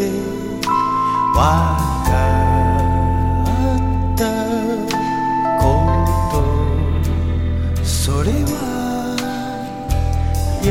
てわかったこと。それはや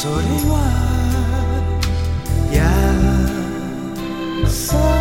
それは優しい